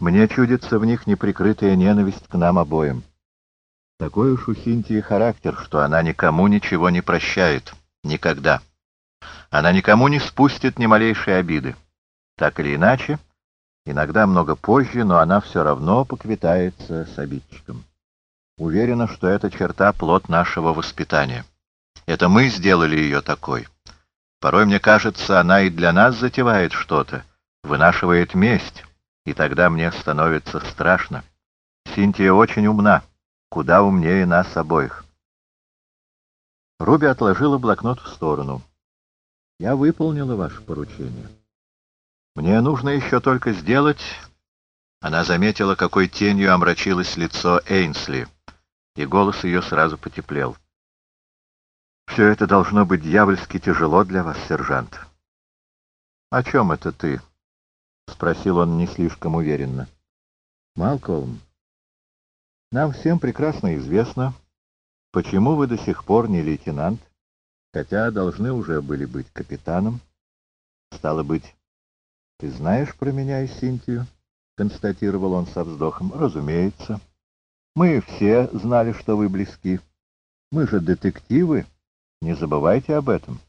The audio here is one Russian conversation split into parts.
Мне чудится в них неприкрытая ненависть к нам обоим. Такой уж у Синтии характер, что она никому ничего не прощает. Никогда. Она никому не спустит ни малейшей обиды. Так или иначе, иногда много позже, но она все равно поквитается с обидчиком. Уверена, что эта черта — плод нашего воспитания. Это мы сделали ее такой. Порой, мне кажется, она и для нас затевает что-то, вынашивает месть, и тогда мне становится страшно. Синтия очень умна, куда умнее нас обоих. Руби отложила блокнот в сторону. Я выполнила ваше поручение. Мне нужно еще только сделать... Она заметила, какой тенью омрачилось лицо Эйнсли, и голос ее сразу потеплел. «Все это должно быть дьявольски тяжело для вас, сержант». «О чем это ты?» — спросил он не слишком уверенно. «Малкольм, нам всем прекрасно известно, почему вы до сих пор не лейтенант, хотя должны уже были быть капитаном. Стало быть, ты знаешь про меня и Синтию?» — констатировал он со вздохом. «Разумеется. Мы все знали, что вы близки. Мы же детективы, не забывайте об этом».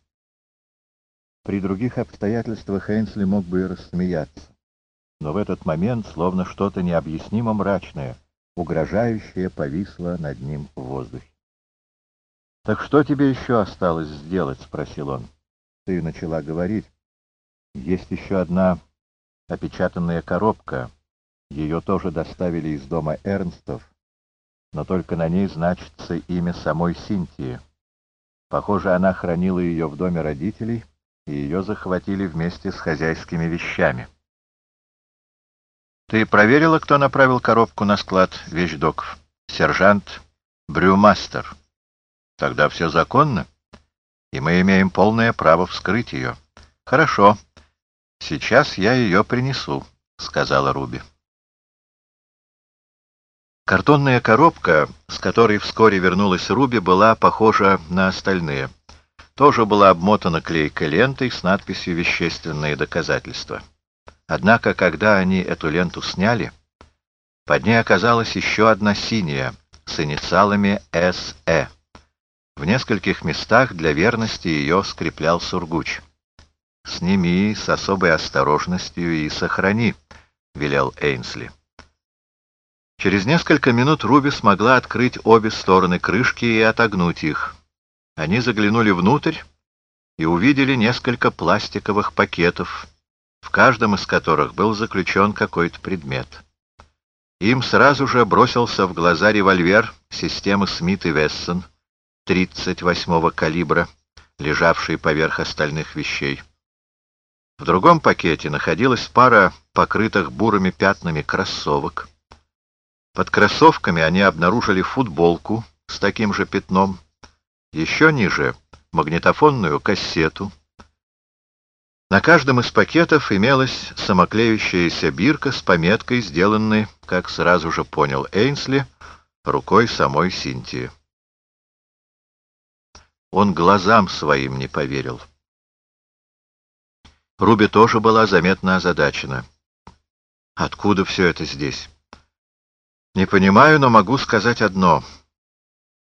При других обстоятельствах Эйнсли мог бы и рассмеяться. Но в этот момент словно что-то необъяснимо мрачное — угрожающее повисло над ним в воздухе. «Так что тебе еще осталось сделать?» — спросил он. «Ты начала говорить. Есть еще одна опечатанная коробка. Ее тоже доставили из дома Эрнстов, но только на ней значится имя самой Синтии. Похоже, она хранила ее в доме родителей, и ее захватили вместе с хозяйскими вещами». Ты проверила, кто направил коробку на склад вещдоков? Сержант Брюмастер. Тогда все законно, и мы имеем полное право вскрыть ее. Хорошо. Сейчас я ее принесу, сказала Руби. Картонная коробка, с которой вскоре вернулась Руби, была похожа на остальные. Тоже была обмотана клейкой лентой с надписью «Вещественные доказательства». Однако, когда они эту ленту сняли, под ней оказалась еще одна синяя с инициалами «СЭ». В нескольких местах для верности ее скреплял сургуч. «Сними с особой осторожностью и сохрани», — велел Эйнсли. Через несколько минут Руби смогла открыть обе стороны крышки и отогнуть их. Они заглянули внутрь и увидели несколько пластиковых пакетов, в каждом из которых был заключен какой-то предмет. Им сразу же бросился в глаза револьвер системы Смит и Вессон 38-го калибра, лежавший поверх остальных вещей. В другом пакете находилась пара покрытых бурыми пятнами кроссовок. Под кроссовками они обнаружили футболку с таким же пятном, еще ниже — магнитофонную кассету — на каждом из пакетов имелась самоклеющаяся бирка с пометкой, сделанной, как сразу же понял Эйнсли, рукой самой Синтии. Он глазам своим не поверил. Руби тоже была заметно озадачена. Откуда все это здесь? Не понимаю, но могу сказать одно.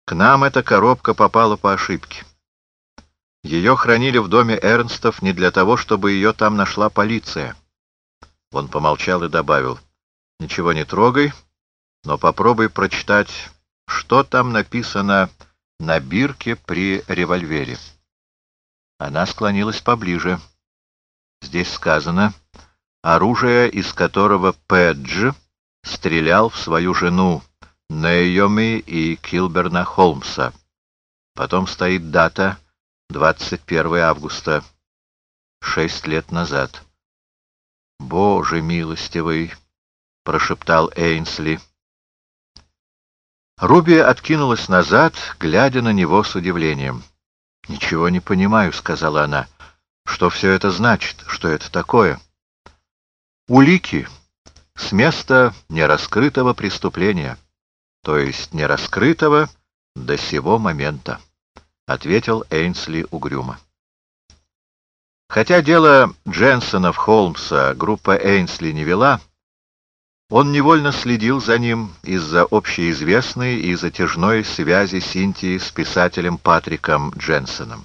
К нам эта коробка попала по ошибке. Ее хранили в доме Эрнстов не для того, чтобы ее там нашла полиция. Он помолчал и добавил, «Ничего не трогай, но попробуй прочитать, что там написано на бирке при револьвере». Она склонилась поближе. Здесь сказано, оружие, из которого Пэдж стрелял в свою жену Нейоми и Килберна Холмса. Потом стоит дата 21 августа. Шесть лет назад. «Боже милостивый!» — прошептал Эйнсли. Руби откинулась назад, глядя на него с удивлением. «Ничего не понимаю», — сказала она. «Что все это значит? Что это такое?» «Улики с места нераскрытого преступления, то есть нераскрытого до сего момента». — ответил Эйнсли угрюмо. Хотя дело Дженсонов Холмса группа Эйнсли не вела, Он невольно следил за ним из-за общеизвестной и затяжной связи Синтии с писателем Патриком Дженсоном.